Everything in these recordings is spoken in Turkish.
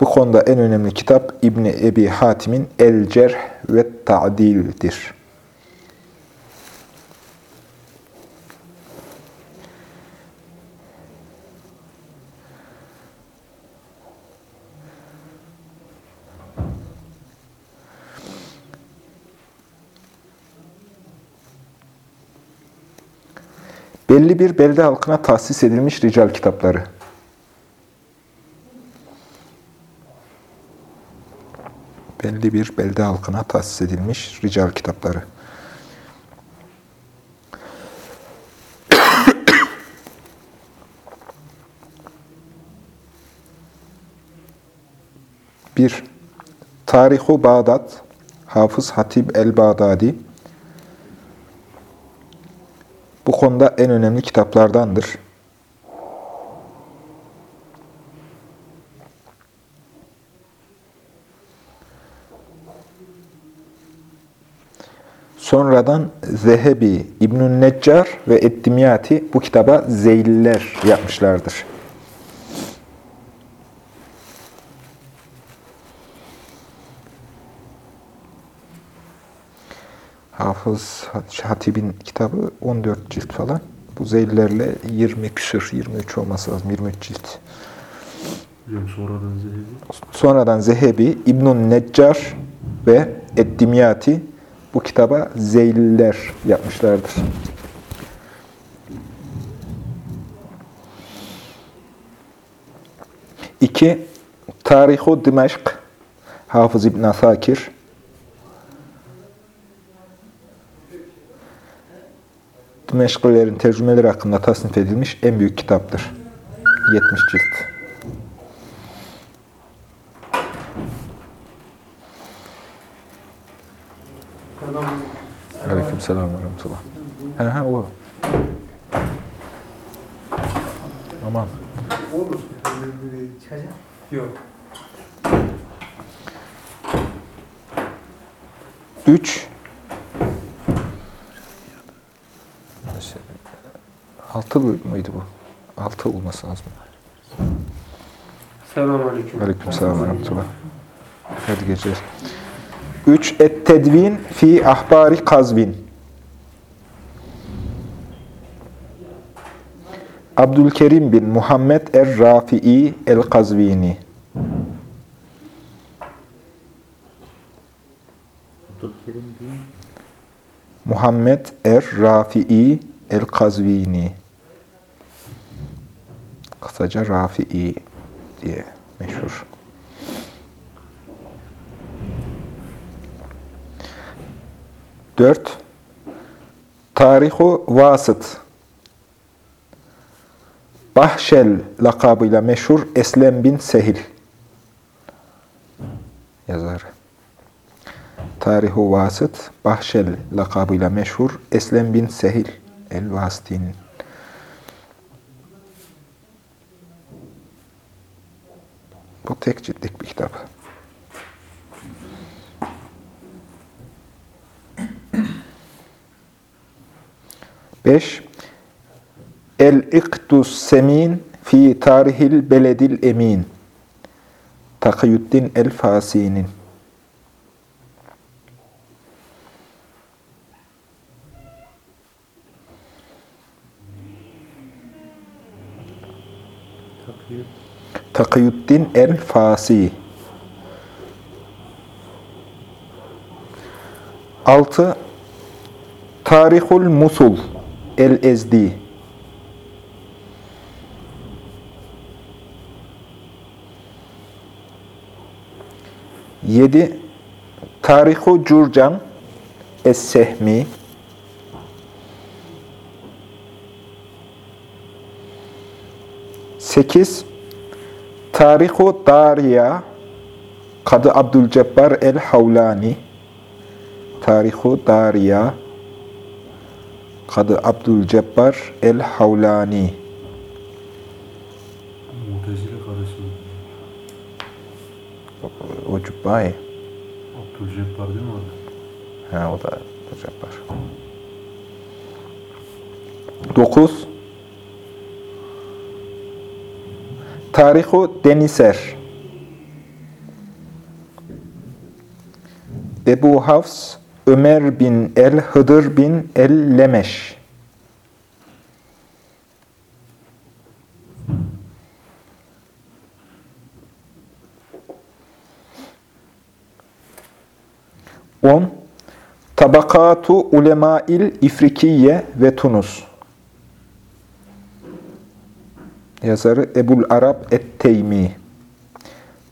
Bu konuda en önemli kitap İbni Ebi Hatim'in El Cerh ve Ta'dil'dir. Belli bir belde halkına tahsis edilmiş rical kitapları. Belli bir belde halkına tahsis edilmiş rical kitapları. Bir, Tarihu Bağdat, Hafız Hatib el-Bağdadi. Bu konuda en önemli kitaplardandır. Sonradan Zehebi, İbnül Neccar ve Eddimyati bu kitaba zeyliler yapmışlardır. Hafız Hatib'in kitabı 14 cilt falan. Bu zeylilerle 20 küsür, 23 olması lazım, 23 cilt. Hocam sonradan Zehebi. Sonradan Zehebi, İbnül Neccar ve Eddimyati bu kitaba zeyliler yapmışlardır. İki, Tarihu Dimeşk, Hafız İbn Asakir. Dimeşklilerin tercümeleri hakkında tasnif edilmiş en büyük kitaptır. 70 cilt. Aleyküm selam ve rahmetullah. He he o. Aman. Olur. Yok. Üç. Altı mıydı bu? Altı olması lazım. Selamünaleyküm. Aleyküm selam ve rahmetullah. Hadi geceler. Üç. Et-tedvin fi ahbari kazvin. Abdülkerim bin Muhammed er-Rafi'i el-Kazvini. Muhammed er-Rafi'i el-Kazvini. Kısaca Rafi'i diye meşhur. Dört. Tarihu Vasıt. Bahşel lakabıyla meşhur Eslem bin Sehil. Yazarı. Tarihu Vasıt, Bahşel lakabıyla meşhur Eslem bin Sehil el-Vasiti'nin. Bu tek ciltlik bir kitap. Beş, El-İktus Semin fi Tarihil Beledil Emin. Takiyüddin el-Fasi'nin. Takiyüddin el-Fasi. 6. Tarihul Musul el-Ezdi. 7. Tarihu Curcan Es-Sehmi. 8. Tarihu Dariya Kadı Abdülcebbar el-Havlani Tarihu Dariya Kadı Abdülcebbar el-Havlani Vay. O tır değil mi orada? He o da tır jet 9. Tarihu Deniser. Ebu Hafs Ömer bin El Hıdır bin El Lemeş. 10. Tabakatu Ulemail İfrikiye ve Tunus. Yazarı Ebul Arab Et-Teymi.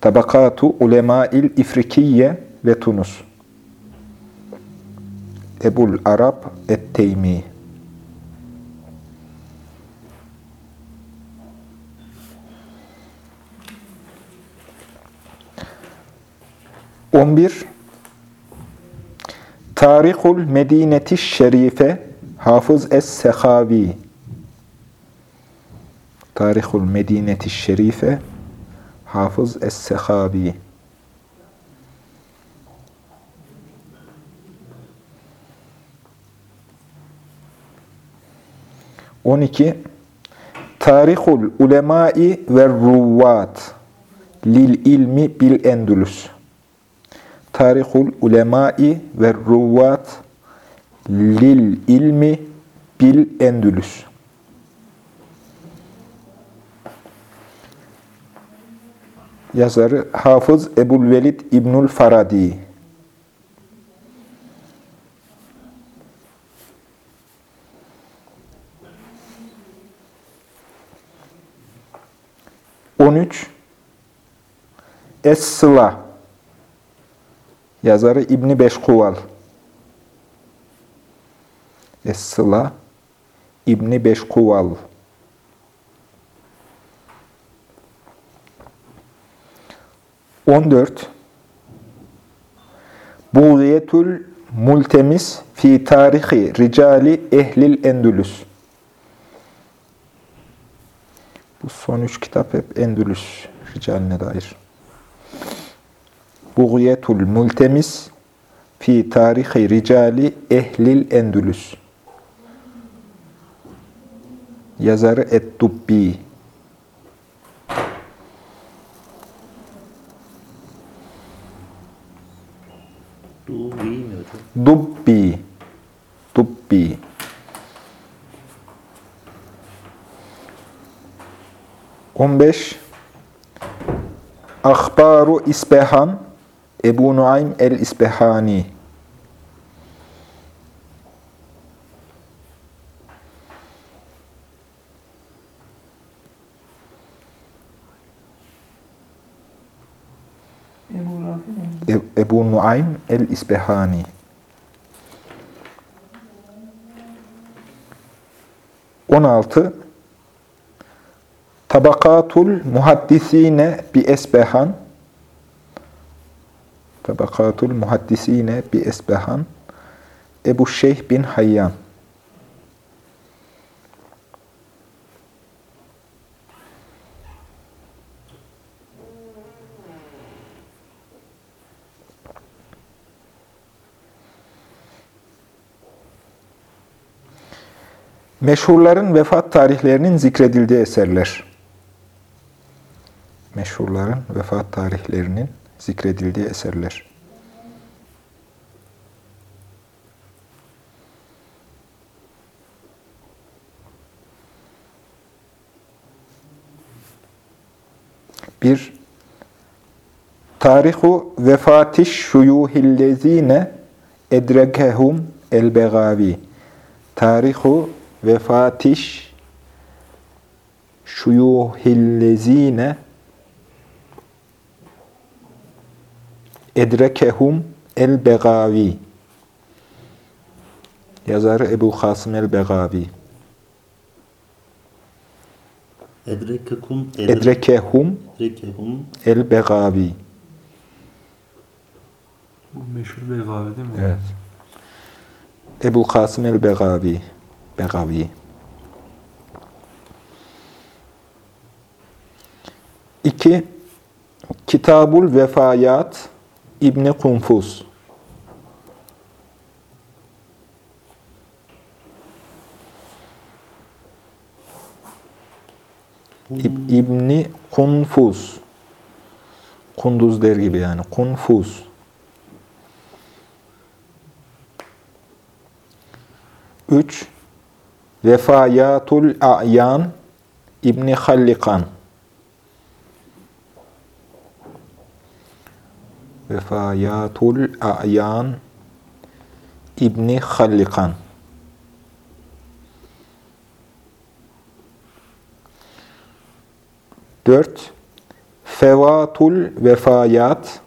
Tabakatu Ulemail İfrikiye ve Tunus. Ebul Arab Et-Teymi. On. Tarihul Medineti Şerife Hafız Es-Sehavi Tarihul Medineti Şerife Hafız Es-Sehavi 12 Tarihul Ulemai ve Ruvat Lil ilmi bil Endülüs Tarihul Ulemai ve Ruvat Lil ilmi bil Endülüs. Yazarı Hafız Ebu'l-Velid İbnül Faradi. On üç. Es-Sıla Yazarı İbni Beşkuval. Es-Sıla İbni Beşkuval. 14 Buğyetül Multemis fi tarihi ricali ehlil endülüs. Bu son üç kitap hep Endülüs ricaline dair. Buğyetul Multemis fi tarihi ricali ehlil Endülüs Yazarı Et-Dubbi Dubi mi hocam? Dubbi. Dubbi. On beş. Akbaru İsbehan Ebu Nuaym el-İsbehani. Ebu? E- Nuaym el-İsbehani. On altı Tabakatul muhaddisine bi esbehan Tabakatul muhaddisine bi esbehan Ebu Şeyh bin Hayyan Meşhurların vefat tarihlerinin zikredildiği eserler. Meşhurların vefat tarihlerinin zikredildiği eserler. Bir, Tarihu vefatiş şuyuhillezine edrekehum el-begavi. Tarihu vefatiş şuyuhillezine edrekehum el-begavi. Yazarı Ebu Kasım el-Begavi. Edrekekum Edrekehum edrekehum el-Begavi. Bu meşhur Begavi değil mi? Evet. Ebul Kasım el-Begavi. Begavi. İki, Kitabul Vefayat İbni Kunfuz. İb- İbni Kunfuz. Kunduz der gibi yani. Kunfuz. Üç, Vefayatul A'yan İbni Hallikan. Vefayatul A'yan İbni Hallikan. Dört, Fevatul Vefayat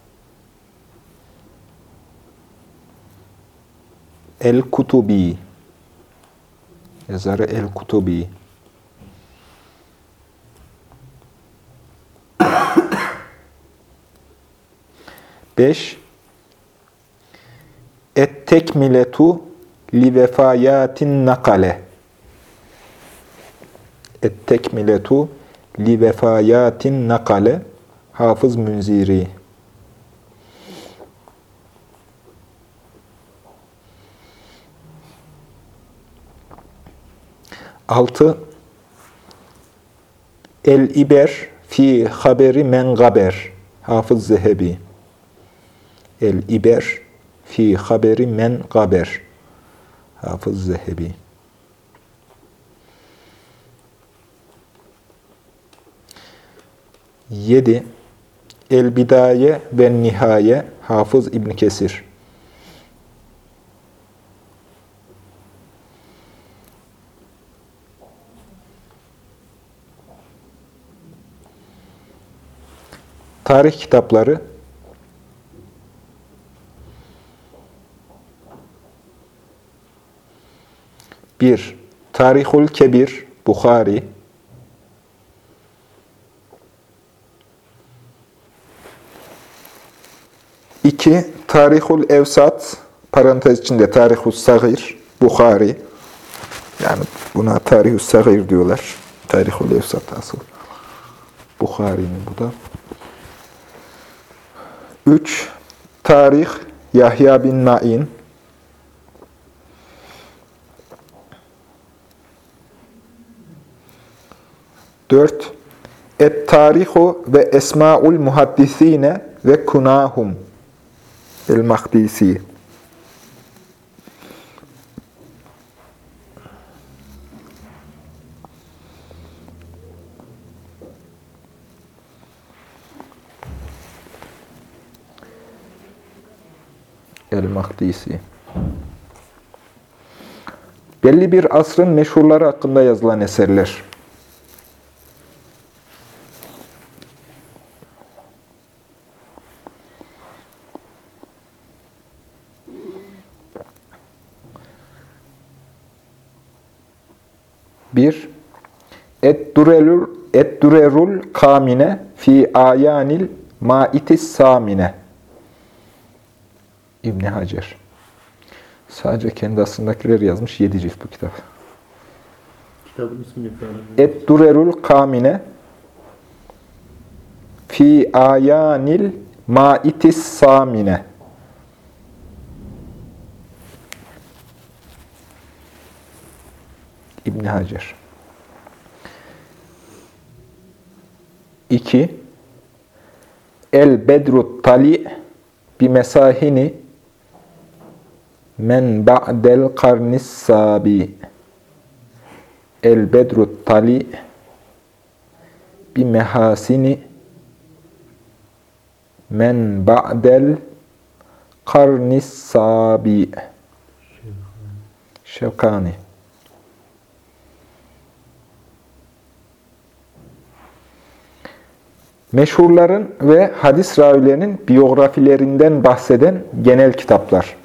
El-Kutubi Yazarı El-Kutubi Beş. Et-Tekmiletu li vefayatin nakale. Et-Tekmiletu li vefayatin nakale. Hafız Münziri. Altı. El-İber fi haberi men gaber. Hafız Zehebi El-İber fi haberi men gaber. Hafız Zehebi. Yedi El-Bidaye ve Nihaye Hafız İbn Kesir. Tarih kitapları Bir, Tarihul Kebir, Bukhari. İki, Tarihul Evsat, parantez içinde Tarihul Sagir, Bukhari. Yani buna Tarihul Sagir diyorlar. Tarihul Evsat asıl. Bukhari'nin bu da. 3. Tarih Yahya bin Ma'in Dört. Et-tarihu ve esma'ul muhaddisine ve kunahum el-Mahdisi El-Mahdisi. Belli bir asrın meşhurları hakkında yazılan eserler. Bir, Et-Durerul Et-Durerul Kamine fi Ayanil Maitis Samine. İbni Hacer. Sadece kendi aslındakileri yazmış. Yedi cilt bu kitap. Kitabın falan. Et-Durerul Kamine fi Ayanil Maitis Samine. İbni Hacer. İki, El Bedrut Tali bi mesahini men ba'del karnis sabi. El Bedrut Tali bi mehasini men ba'del karnis sabi. Şevkani. Meşhurların ve hadis ravilerinin biyografilerinden bahseden genel kitaplar.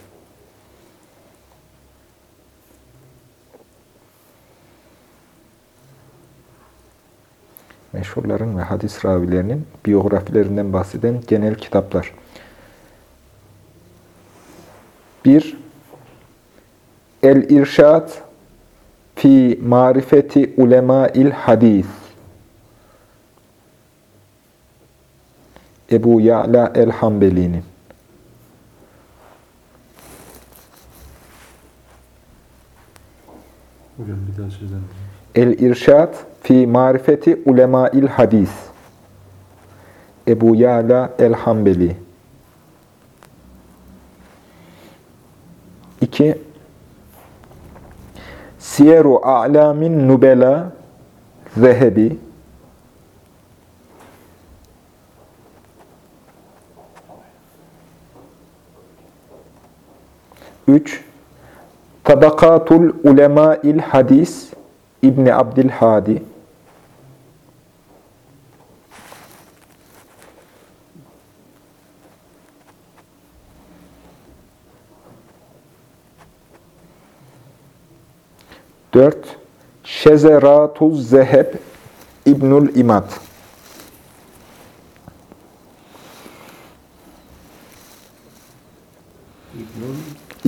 Meşhurların ve hadis ravilerinin biyografilerinden bahseden genel kitaplar. 1. El-İrşad fi marifeti ulemâil hadis. Ebu Ya'la el-Hambeli'nin. Hocam bir daha misiniz? El-İrşad fi marifeti ulemâil hadis. Ebu Ya'la el-Hambeli. 2. Siyeru a'lamin nubela Zehebi. Üç. Tabakatul ulemâil hadis İbni Abdülhadi. Dört. Şezeratuz Zeheb İbnül İmad.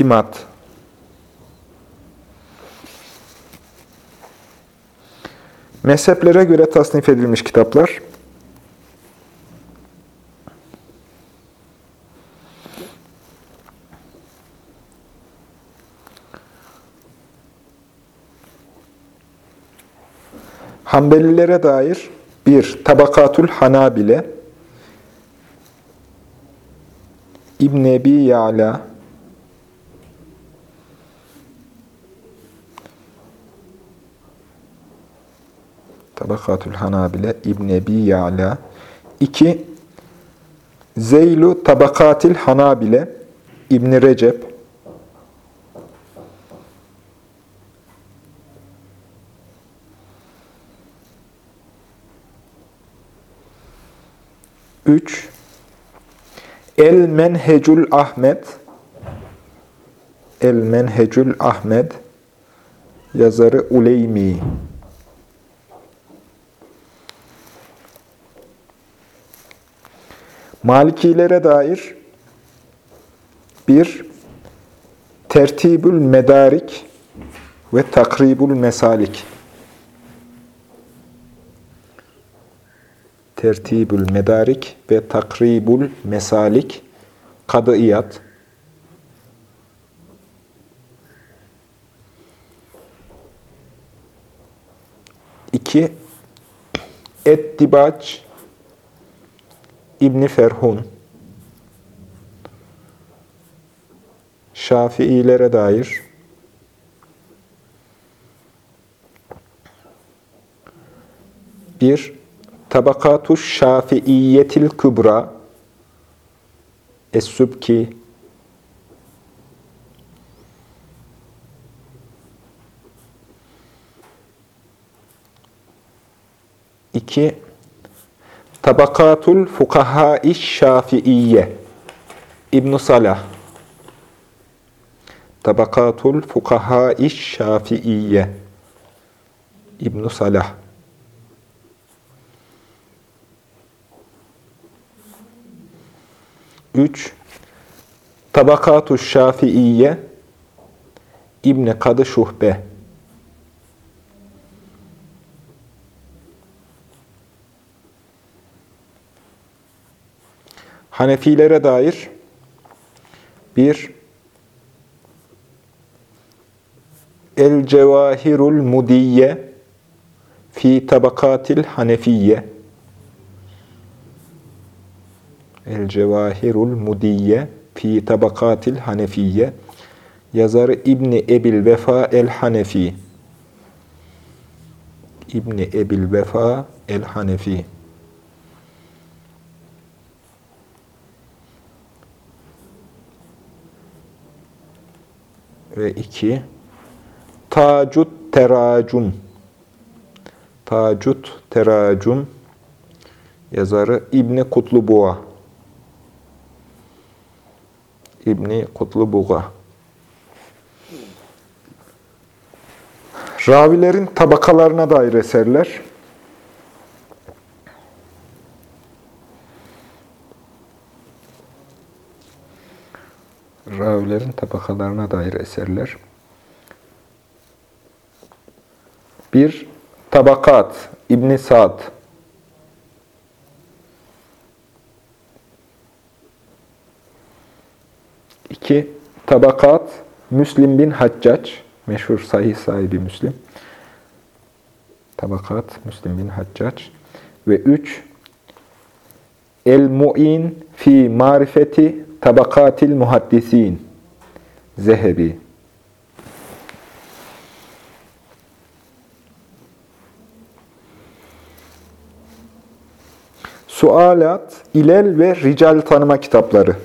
İmad. Mezheplere göre tasnif edilmiş kitaplar. Hanbelilere dair bir Tabakatul Hanabile İbn Ebi Ya'la Tabakatul Hanabile İbn Ebi Ya'la 2. Zeylu Tabakatil Hanabile İbn Recep Üç. El Menhecül Ahmet El Menhecül Ahmet yazarı Uleymi Malikilere dair bir Tertibül Medarik ve Takribül Mesalik. Tertibül Medarik ve Takribül Mesalik Kadıyat. İki Ettibac İbni Ferhun. Şafiilere dair. Bir Tabakatu Şafiiyetil Kübra. Es-Sübki iki Tabakatul Fukaha-i Şafiiye. İbn Salah. Tabakatul Fukaha-i Şafiiye. İbn Salah. Üç. Tabakatu Şafiiye. İbn Kadı Şuhbe Hanefilere dair bir El Cevahirul Mudiye fi Tabakatil Hanefiye El Cevahirul Mudiye fi Tabakatil Hanefiye yazarı İbni Ebil Vefa El Hanefi. İbni Ebil Vefa El Hanefi ve 2 Tacut Teracum Tacut Teracum yazarı İbni Kutlubuğa. İbni Kutlubuğa. Ravilerin tabakalarına dair eserler ravilerin tabakalarına dair eserler. 1. Tabakat İbn Sa'd 2. Tabakat Müslim bin Haccac meşhur sahih sahibi Müslim. Tabakat Müslim bin Haccac ve 3. El-Mu'in fi marifeti tabakatil muhaddisin Zehebi Sualat, İlel ve Rical tanıma kitapları.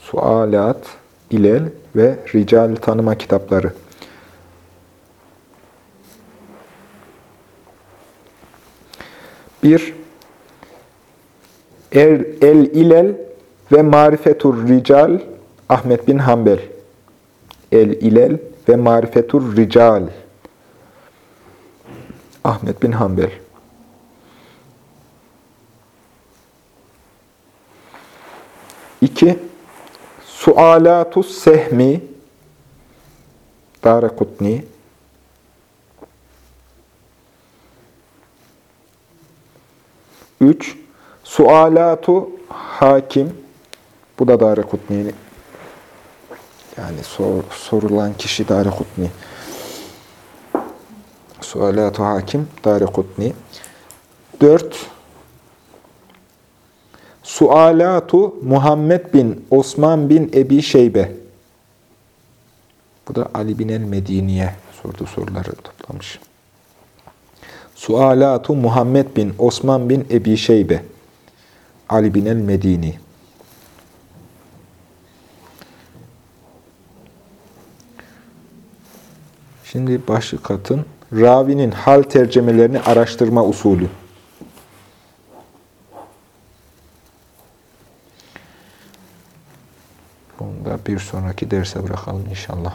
Sualat, İlel ve Rical tanıma kitapları. Bir, El, El İlel ve Marifetur Rical Ahmet bin Hanbel. El İlel ve Marifetur Rical Ahmet bin Hanbel. İki, Sualatus Sehmi Darekutni Üç, Sualatu Hakim. Bu da Darekutni yani sor, sorulan kişi Darekutni Sualatu Hakim Darekutni 4 Sualatu Muhammed bin Osman bin Ebi Şeybe. Bu da Ali bin el-Medini'ye sorduğu soruları toplamış. Sualatu Muhammed bin Osman bin Ebi Şeybe Ali bin el-Medini Şimdi başlık katın ravinin hal tercemelerini araştırma usulü. Bunu da bir sonraki derse bırakalım inşallah.